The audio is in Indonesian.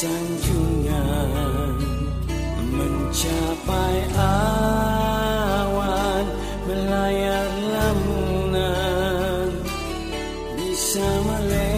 sanjungan mencapai awan melayar lamunan bisa melayar